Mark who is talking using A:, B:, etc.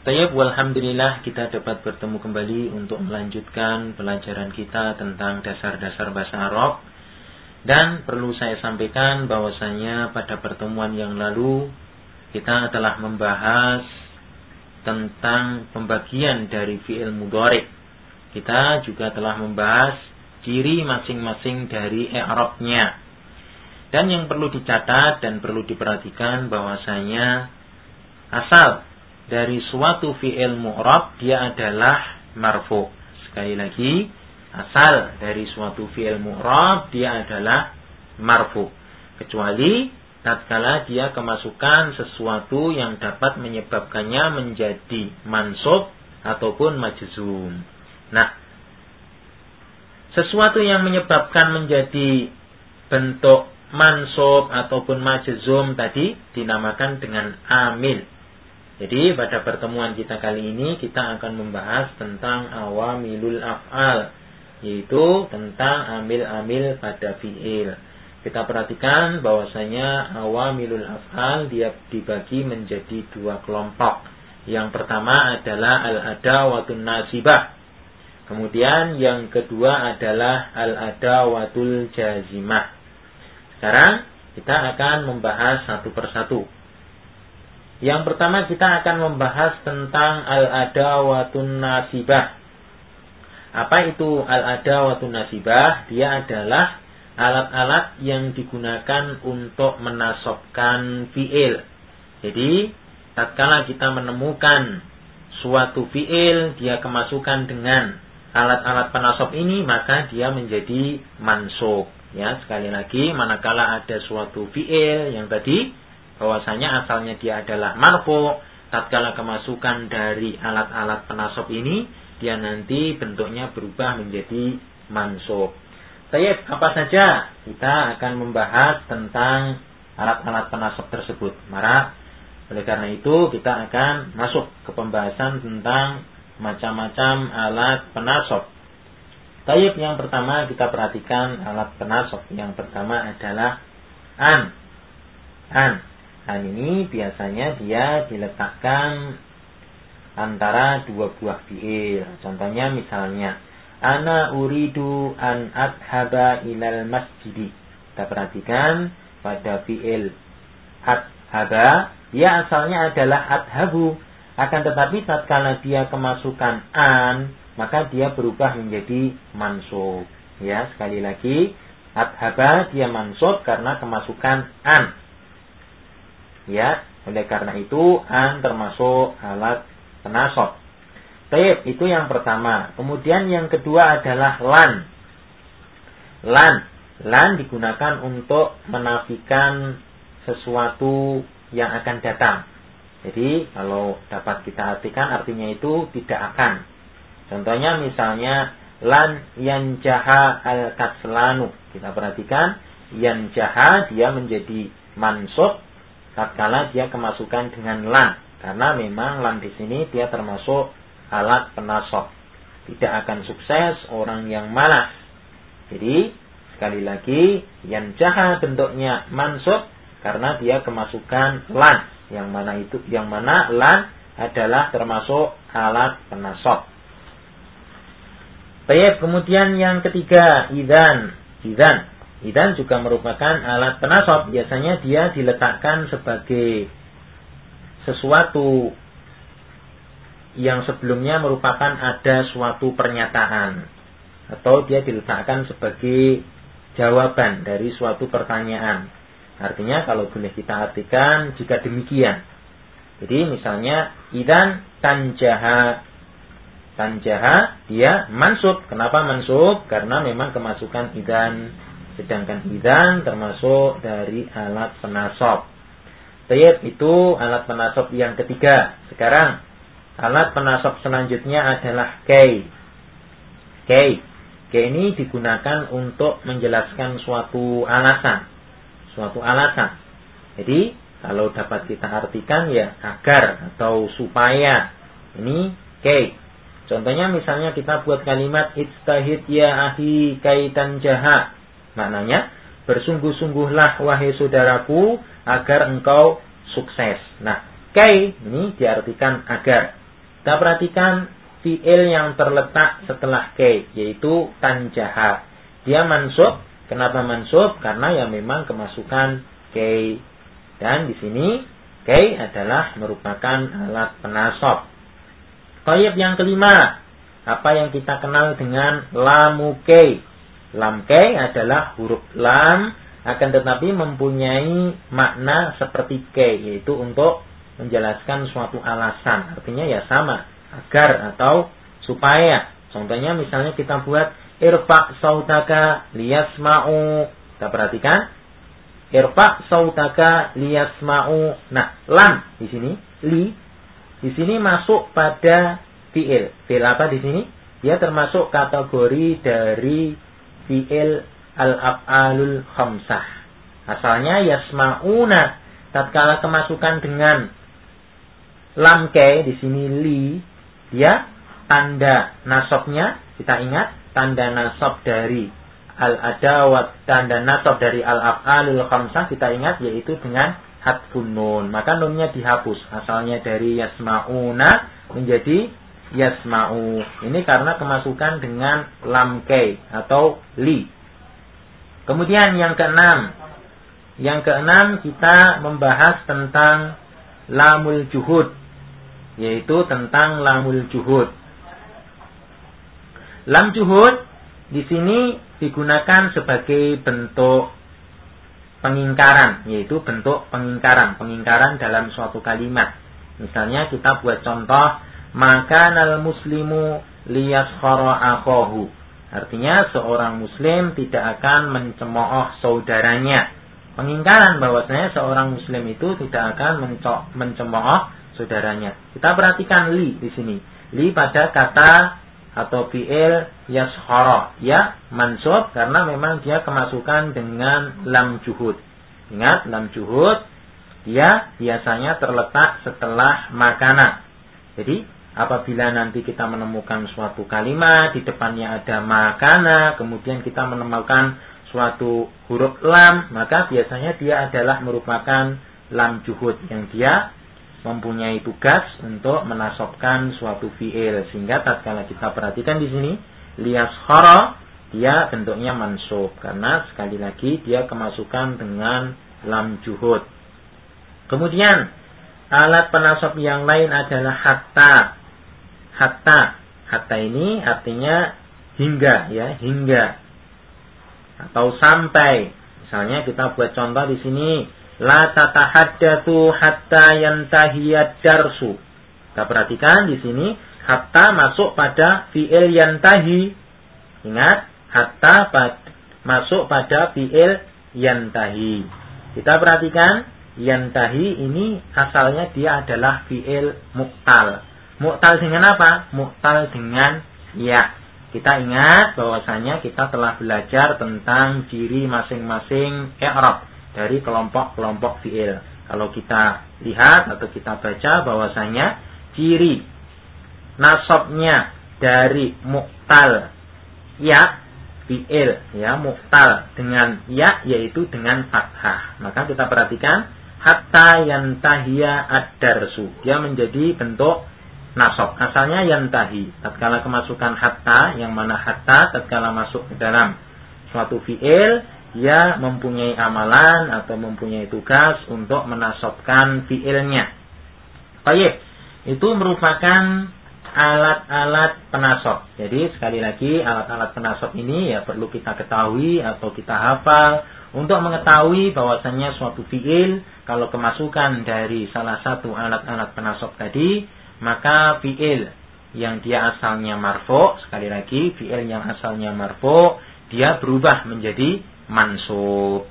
A: Tayyib walhamdulillah kita dapat bertemu kembali untuk melanjutkan pelajaran kita tentang dasar-dasar bahasa Arab. Dan perlu saya sampaikan bahwasanya pada pertemuan yang lalu kita telah membahas tentang pembagian dari fi'il mudhari. Kita juga telah membahas ciri masing-masing dari i'rabnya. Dan yang perlu dicatat dan perlu diperhatikan bahwasanya asal dari suatu fi'il mu'rab dia adalah marfu. Sekali lagi, asal dari suatu fi'il mu'rab dia adalah marfu. Kecuali tatkala dia kemasukan sesuatu yang dapat menyebabkannya menjadi mansub ataupun majzum. Nah, sesuatu yang menyebabkan menjadi bentuk mansub ataupun majzum tadi dinamakan dengan amil. Jadi pada pertemuan kita kali ini kita akan membahas tentang awamilul af'al yaitu tentang amil-amil pada fi'il. Kita perhatikan bahwasanya awamilul af'al dia dibagi menjadi dua kelompok. Yang pertama adalah al-adawatun nasibah. Kemudian yang kedua adalah al-adawatul jazimah. Sekarang kita akan membahas satu persatu. Yang pertama kita akan membahas tentang al-adawatun nasibah. Apa itu al-adawatun nasibah? Dia adalah alat-alat yang digunakan untuk menasobkan fi'il. Jadi, tatkala kita menemukan suatu fi'il, dia kemasukan dengan alat-alat penasob ini, maka dia menjadi mansub. Ya, sekali lagi, manakala ada suatu fi'il yang tadi bahwasanya asalnya dia adalah marfu tatkala kemasukan dari alat-alat penasob ini dia nanti bentuknya berubah menjadi mansub. Tayyib, apa saja kita akan membahas tentang alat-alat penasob tersebut. Mara, oleh karena itu kita akan masuk ke pembahasan tentang macam-macam alat penasob. Tayyib yang pertama kita perhatikan alat penasob. Yang pertama adalah an. An. An ini biasanya dia diletakkan antara dua buah fi'il. Contohnya misalnya, Ana uridu an adhaba ilal masjidi. Kita perhatikan pada fi'il adhaba, dia asalnya adalah adhabu. Akan tetapi tatkala dia kemasukan an, maka dia berubah menjadi mansub. Ya, sekali lagi, adhaba dia mansub karena kemasukan an. Ya, oleh karena itu an termasuk alat penasob. Baik, itu yang pertama. Kemudian yang kedua adalah lan. Lan. Lan digunakan untuk menafikan sesuatu yang akan datang. Jadi kalau dapat kita artikan artinya itu tidak akan. Contohnya misalnya lan yang jaha al katslanu. Kita perhatikan yang jaha dia menjadi mansub tatkala dia kemasukan dengan lan karena memang lan di sini dia termasuk alat penasob tidak akan sukses orang yang malas jadi sekali lagi yang jaha bentuknya mansub karena dia kemasukan lan yang mana itu yang mana lan adalah termasuk alat penasob Baik, kemudian yang ketiga, idan. Idan. Idan juga merupakan alat penasob. Biasanya dia diletakkan sebagai sesuatu yang sebelumnya merupakan ada suatu pernyataan atau dia diletakkan sebagai jawaban dari suatu pertanyaan. Artinya kalau boleh kita artikan jika demikian. Jadi misalnya idan tanjaha tanjaha dia mansub. Kenapa mansub? Karena memang kemasukan idan Sedangkan idan termasuk dari alat penasob. Tayyib itu alat penasob yang ketiga. Sekarang alat penasob selanjutnya adalah kei. Kei. Kei ini digunakan untuk menjelaskan suatu alasan. Suatu alasan. Jadi kalau dapat kita artikan ya agar atau supaya. Ini kei. Contohnya misalnya kita buat kalimat istahid ya ahi kaitan jahat Maknanya, bersungguh-sungguhlah wahai saudaraku agar engkau sukses. Nah, kai ini diartikan agar. Kita perhatikan fi'il yang terletak setelah ke, yaitu tanjaha. Dia mansub. Kenapa mansub? Karena ya memang kemasukan ke. Dan di sini ke adalah merupakan alat penasob. Toyib yang kelima, apa yang kita kenal dengan lamu ke. Lam ke adalah huruf lam, akan tetapi mempunyai makna seperti ke, yaitu untuk menjelaskan suatu alasan. Artinya ya sama, agar atau supaya. Contohnya misalnya kita buat irfa sautaka liyasma'u. Kita perhatikan. Irfa sautaka liyasma'u. Nah, lam di sini, li di sini masuk pada fiil. Fiil apa di sini? Dia termasuk kategori dari fiil al-af'alul khamsah. Asalnya yasma'una tatkala kemasukan dengan lam ke di sini li dia tanda nasabnya kita ingat tanda nasab dari al adawat tanda nasab dari al af'alul khamsah kita ingat yaitu dengan hatfun nun. Maka nunnya dihapus. Asalnya dari yasma'una menjadi yasma'u. Ini karena kemasukan dengan lam kei atau li. Kemudian yang keenam. Yang keenam kita membahas tentang lamul juhud. Yaitu tentang lamul juhud. Lam juhud di sini digunakan sebagai bentuk pengingkaran, yaitu bentuk pengingkaran, pengingkaran dalam suatu kalimat. Misalnya kita buat contoh, maka nal muslimu liyaskhara akhahu. Artinya seorang muslim tidak akan mencemooh saudaranya. Pengingkaran bahwasanya seorang muslim itu tidak akan mencemooh saudaranya. Kita perhatikan li di sini. Li pada kata atau fi'il yashara ya mansub karena memang dia kemasukan dengan lam juhud ingat lam juhud dia biasanya terletak setelah makanan jadi apabila nanti kita menemukan suatu kalimat di depannya ada makana kemudian kita menemukan suatu huruf lam maka biasanya dia adalah merupakan lam juhud yang dia mempunyai tugas untuk menasobkan suatu fiil sehingga tatkala kita perhatikan di sini lias khara dia bentuknya mansub karena sekali lagi dia kemasukan dengan lam juhud. Kemudian alat penasob yang lain adalah hatta. Hatta. Hatta ini artinya hingga ya, hingga atau sampai. Misalnya kita buat contoh di sini La tatahaddatsu hatta yantahiyad darsu. Kita perhatikan di sini hatta masuk pada fiil yantahi. Ingat, hatta pad, masuk pada fiil yantahi. Kita perhatikan yantahi ini asalnya dia adalah fiil muktal. Muktal dengan apa? Muktal dengan ya. Kita ingat bahwasanya kita telah belajar tentang ciri masing-masing i'rab dari kelompok-kelompok fiil. Kalau kita lihat atau kita baca bahwasanya ciri nasabnya dari muktal ya fiil ya muktal dengan ya yaitu dengan fathah. Maka kita perhatikan hatta yantahiya ad-darsu. Dia menjadi bentuk nasab. Asalnya yantahi. Tatkala kemasukan hatta yang mana hatta tatkala masuk ke dalam suatu fiil dia mempunyai amalan atau mempunyai tugas untuk menasobkan fiilnya. Baik, itu merupakan alat-alat penasob. Jadi sekali lagi alat-alat penasob ini ya perlu kita ketahui atau kita hafal untuk mengetahui bahwasannya suatu fiil kalau kemasukan dari salah satu alat-alat penasob tadi maka fiil yang dia asalnya marfo sekali lagi fiil yang asalnya marfo dia berubah menjadi mansub.